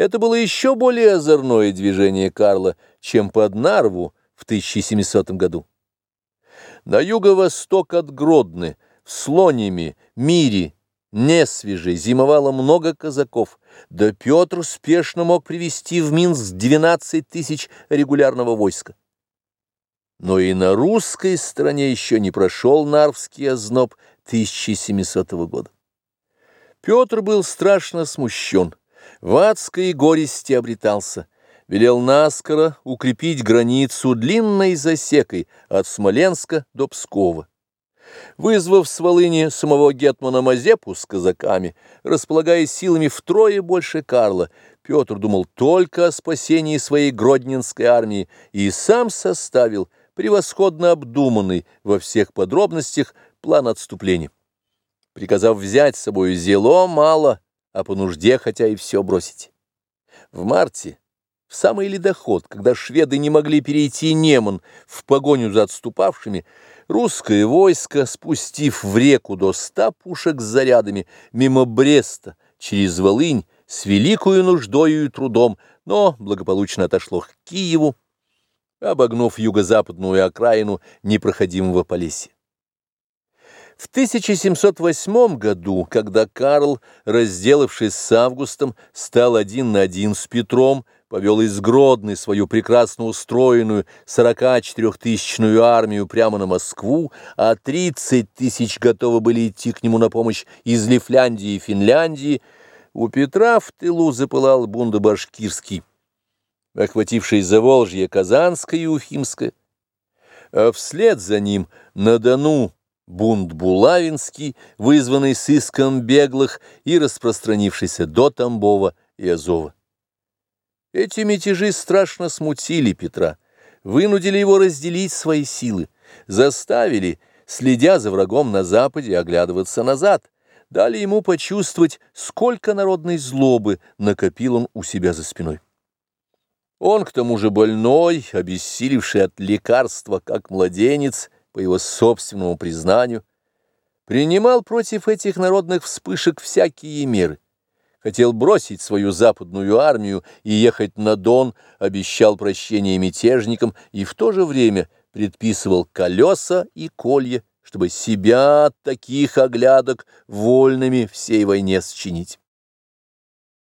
Это было еще более озорное движение Карла, чем под Нарву в 1700 году. На юго-восток от Гродны, в Слониме, Мире, Несвеже зимовало много казаков, да Петр спешно мог привести в Минск 12 тысяч регулярного войска. Но и на русской стороне еще не прошел Нарвский озноб 1700 года. Петр был страшно смущен, в адской горести обретался, велел наскоро укрепить границу длинной засекой от Смоленска до Пскова. Вызвав с Волыни самого гетмана Мазепу с казаками, располагая силами втрое больше Карла, Петр думал только о спасении своей Гродненской армии и сам составил превосходно обдуманный во всех подробностях план отступления. Приказав взять с собой зело мало, а по нужде хотя и все бросить. В марте, в самый ледоход, когда шведы не могли перейти Неман в погоню за отступавшими, Русское войско, спустив в реку до ста пушек с зарядами, мимо Бреста, через Волынь, с великою нуждою и трудом, но благополучно отошло к Киеву, обогнув юго-западную окраину непроходимого Полесья. В 1708 году, когда Карл, разделавшись с Августом, стал один на один с Петром, повел из Гродны свою прекрасно устроенную 44-тысячную армию прямо на Москву, а 30 тысяч готовы были идти к нему на помощь из Лифляндии и Финляндии, у Петра в тылу запылал бунда башкирский, охвативший Заволжье Казанское и Уфимское, а вслед за ним на Дону бунт Булавинский, вызванный сыском беглых и распространившийся до Тамбова и Азова. Эти мятежи страшно смутили Петра, вынудили его разделить свои силы, заставили, следя за врагом на западе, оглядываться назад, дали ему почувствовать, сколько народной злобы накопил он у себя за спиной. Он, к тому же больной, обессилевший от лекарства, как младенец, по его собственному признанию, принимал против этих народных вспышек всякие меры хотел бросить свою западную армию и ехать на Дон, обещал прощение мятежникам и в то же время предписывал колеса и колья, чтобы себя от таких оглядок вольными всей войне счинить.